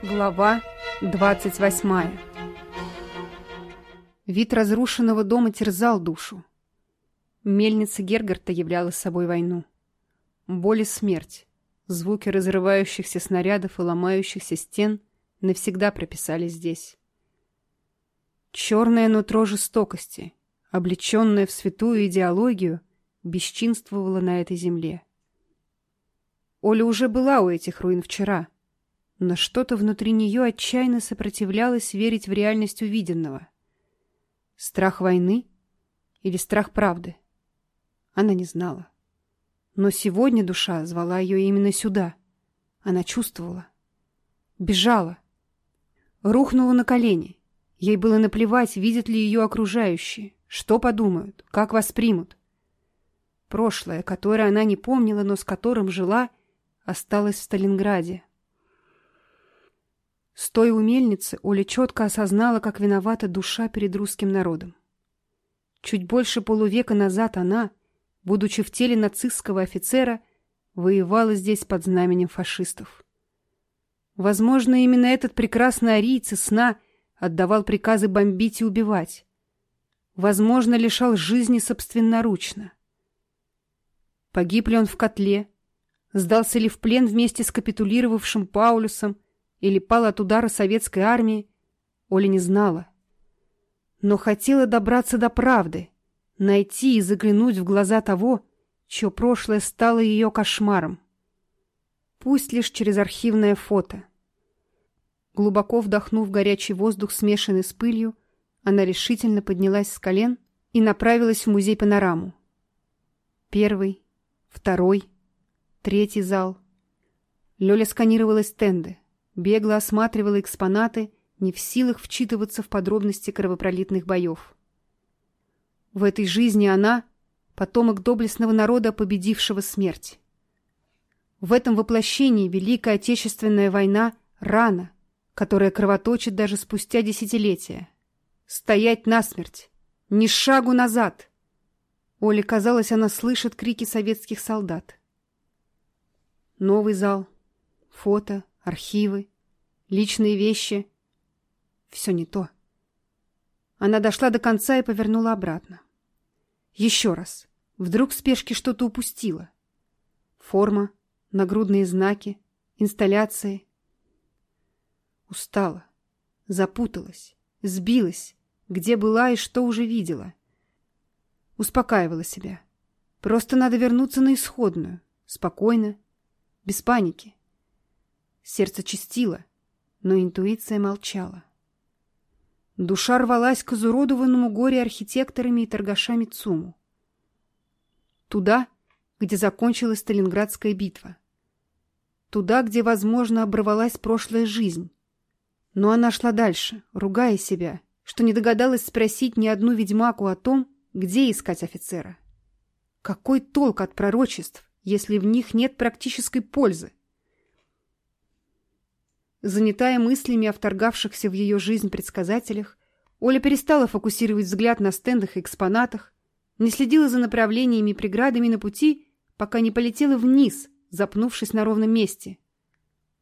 Глава 28 Вид разрушенного дома терзал душу. Мельница Гергарта являла собой войну. Боль и смерть, звуки разрывающихся снарядов и ломающихся стен навсегда прописали здесь. Черное нутро жестокости, облеченное в святую идеологию, бесчинствовало на этой земле. Оля уже была у этих руин вчера — но что-то внутри нее отчаянно сопротивлялось верить в реальность увиденного. Страх войны или страх правды? Она не знала. Но сегодня душа звала ее именно сюда. Она чувствовала. Бежала. Рухнула на колени. Ей было наплевать, видят ли ее окружающие, что подумают, как воспримут. Прошлое, которое она не помнила, но с которым жила, осталось в Сталинграде. Стоя у мельницы, Оля четко осознала, как виновата душа перед русским народом. Чуть больше полувека назад она, будучи в теле нацистского офицера, воевала здесь под знаменем фашистов. Возможно, именно этот прекрасный арийц сна отдавал приказы бомбить и убивать. Возможно, лишал жизни собственноручно. Погиб ли он в котле? Сдался ли в плен вместе с капитулировавшим Паулюсом? или пала от удара советской армии, Оля не знала. Но хотела добраться до правды, найти и заглянуть в глаза того, чье прошлое стало ее кошмаром. Пусть лишь через архивное фото. Глубоко вдохнув горячий воздух, смешанный с пылью, она решительно поднялась с колен и направилась в музей-панораму. Первый, второй, третий зал. Лёля сканировала стенды бегло осматривала экспонаты, не в силах вчитываться в подробности кровопролитных боев. В этой жизни она — потомок доблестного народа, победившего смерть. В этом воплощении Великая Отечественная война — рана, которая кровоточит даже спустя десятилетия. Стоять насмерть! Ни шагу назад! Оле казалось, она слышит крики советских солдат. Новый зал, фото, архивы, личные вещи. Все не то. Она дошла до конца и повернула обратно. Еще раз. Вдруг в спешке что-то упустила. Форма, нагрудные знаки, инсталляции. Устала, запуталась, сбилась, где была и что уже видела. Успокаивала себя. Просто надо вернуться на исходную, спокойно, без паники. Сердце чистило, но интуиция молчала. Душа рвалась к изуродованному горе архитекторами и торгашами ЦУМу. Туда, где закончилась Сталинградская битва. Туда, где, возможно, оборвалась прошлая жизнь. Но она шла дальше, ругая себя, что не догадалась спросить ни одну ведьмаку о том, где искать офицера. Какой толк от пророчеств, если в них нет практической пользы? Занятая мыслями о вторгавшихся в ее жизнь предсказателях, Оля перестала фокусировать взгляд на стендах и экспонатах, не следила за направлениями и преградами на пути, пока не полетела вниз, запнувшись на ровном месте.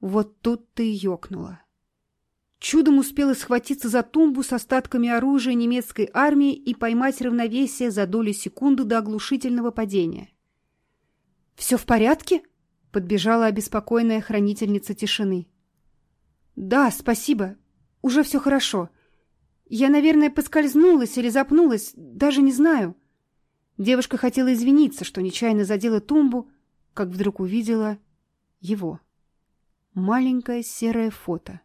Вот тут ты и ёкнула. Чудом успела схватиться за тумбу с остатками оружия немецкой армии и поймать равновесие за доли секунды до оглушительного падения. «Все в порядке?» — подбежала обеспокоенная хранительница тишины. Да, спасибо. Уже все хорошо. Я, наверное, поскользнулась или запнулась, даже не знаю. Девушка хотела извиниться, что нечаянно задела тумбу, как вдруг увидела его. Маленькое серое фото.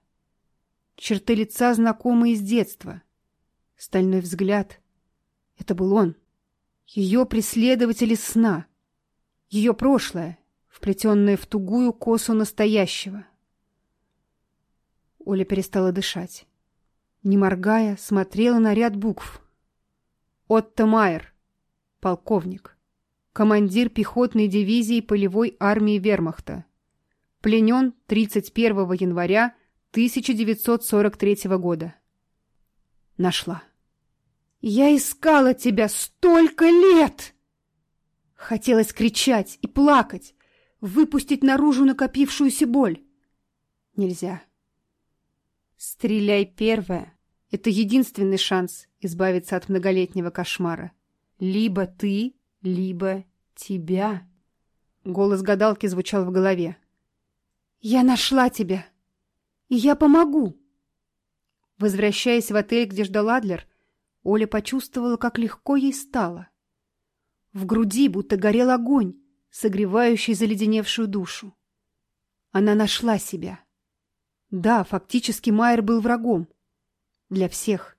Черты лица знакомые из детства. Стальной взгляд. Это был он. Ее преследователь из сна. Ее прошлое, вплетенное в тугую косу настоящего. Оля перестала дышать. Не моргая, смотрела на ряд букв. «Отто Майер, полковник, командир пехотной дивизии полевой армии вермахта. Пленен 31 января 1943 года». Нашла. «Я искала тебя столько лет!» Хотелось кричать и плакать, выпустить наружу накопившуюся боль. Нельзя. Стреляй первая. Это единственный шанс избавиться от многолетнего кошмара. Либо ты, либо тебя. Голос гадалки звучал в голове. «Я нашла тебя! И я помогу!» Возвращаясь в отель, где ждал Адлер, Оля почувствовала, как легко ей стало. В груди будто горел огонь, согревающий заледеневшую душу. Она нашла себя. Да, фактически Майер был врагом. Для всех.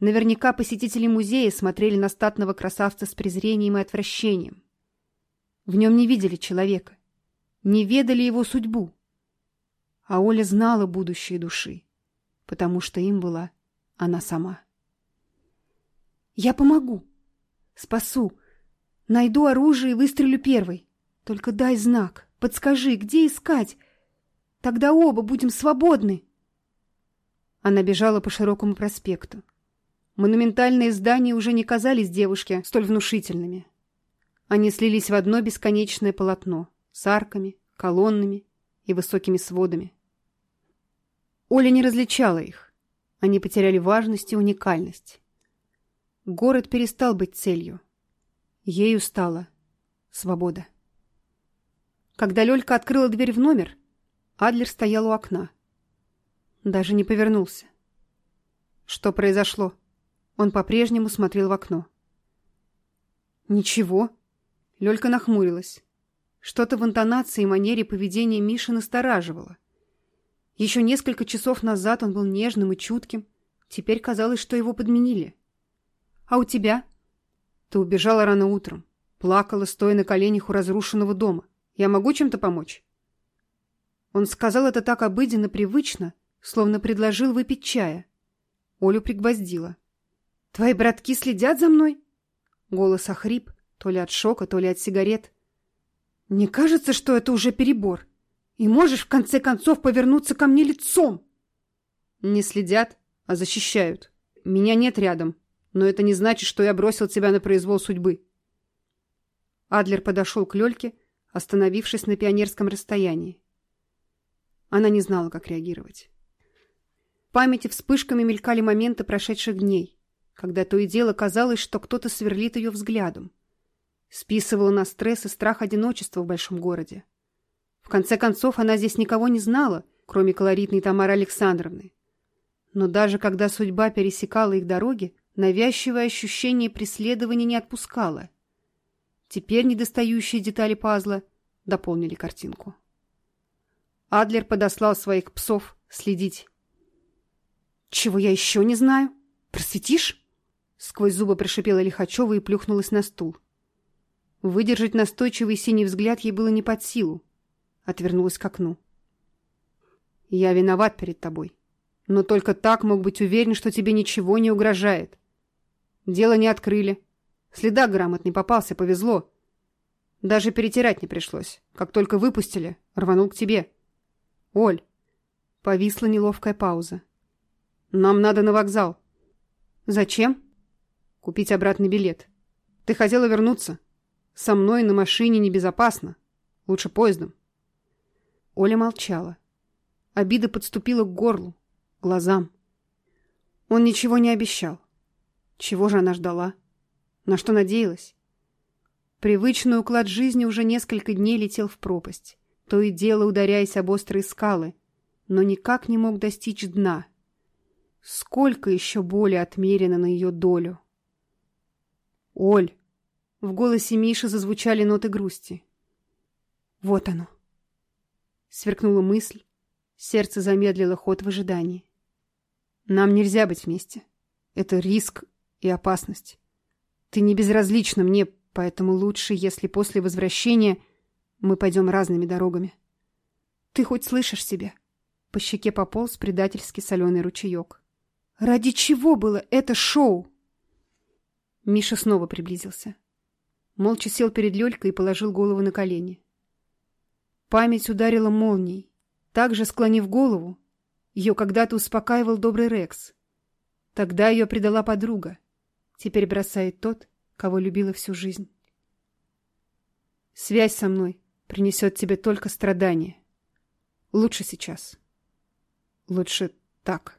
Наверняка посетители музея смотрели на статного красавца с презрением и отвращением. В нем не видели человека, не ведали его судьбу. А Оля знала будущее души, потому что им была она сама. «Я помогу, спасу, найду оружие и выстрелю первой. Только дай знак, подскажи, где искать, Тогда оба будем свободны. Она бежала по широкому проспекту. Монументальные здания уже не казались девушке столь внушительными. Они слились в одно бесконечное полотно с арками, колоннами и высокими сводами. Оля не различала их. Они потеряли важность и уникальность. Город перестал быть целью. Ею стала свобода. Когда Лёлька открыла дверь в номер, Адлер стоял у окна. Даже не повернулся. Что произошло? Он по-прежнему смотрел в окно. «Ничего». Лёлька нахмурилась. Что-то в интонации и манере поведения Миши настораживало. Еще несколько часов назад он был нежным и чутким. Теперь казалось, что его подменили. «А у тебя?» «Ты убежала рано утром. Плакала, стоя на коленях у разрушенного дома. Я могу чем-то помочь?» Он сказал это так обыденно, привычно, словно предложил выпить чая. Олю пригвоздила. «Твои братки следят за мной?» Голос охрип, то ли от шока, то ли от сигарет. «Не кажется, что это уже перебор? И можешь, в конце концов, повернуться ко мне лицом?» «Не следят, а защищают. Меня нет рядом, но это не значит, что я бросил тебя на произвол судьбы». Адлер подошел к Лёльке, остановившись на пионерском расстоянии. Она не знала, как реагировать. В памяти вспышками мелькали моменты прошедших дней, когда то и дело казалось, что кто-то сверлит ее взглядом. Списывала на стресс и страх одиночества в большом городе. В конце концов, она здесь никого не знала, кроме колоритной Тамары Александровны. Но даже когда судьба пересекала их дороги, навязчивое ощущение преследования не отпускало. Теперь недостающие детали пазла дополнили картинку. Адлер подослал своих псов следить. «Чего я еще не знаю? Просветишь?» Сквозь зубы прошипела Лихачева и плюхнулась на стул. Выдержать настойчивый синий взгляд ей было не под силу. Отвернулась к окну. «Я виноват перед тобой. Но только так мог быть уверен, что тебе ничего не угрожает. Дело не открыли. Следа грамотный попался, повезло. Даже перетирать не пришлось. Как только выпустили, рванул к тебе». «Оль!» Повисла неловкая пауза. «Нам надо на вокзал». «Зачем?» «Купить обратный билет. Ты хотела вернуться. Со мной на машине небезопасно. Лучше поездом». Оля молчала. Обида подступила к горлу, глазам. Он ничего не обещал. Чего же она ждала? На что надеялась? Привычный уклад жизни уже несколько дней летел в пропасть то и дело ударяясь об острые скалы, но никак не мог достичь дна. Сколько еще боли отмерено на ее долю? «Оль!» — в голосе Миши зазвучали ноты грусти. «Вот оно!» — сверкнула мысль, сердце замедлило ход в ожидании. «Нам нельзя быть вместе. Это риск и опасность. Ты не безразлична мне, поэтому лучше, если после возвращения мы пойдем разными дорогами. Ты хоть слышишь себя? По щеке пополз предательски соленый ручеек. Ради чего было это шоу? Миша снова приблизился. Молча сел перед Лёлькой и положил голову на колени. Память ударила молнией. Также склонив голову, ее когда-то успокаивал добрый Рекс. Тогда ее предала подруга. Теперь бросает тот, кого любила всю жизнь. «Связь со мной», принесет тебе только страдания. Лучше сейчас. Лучше так.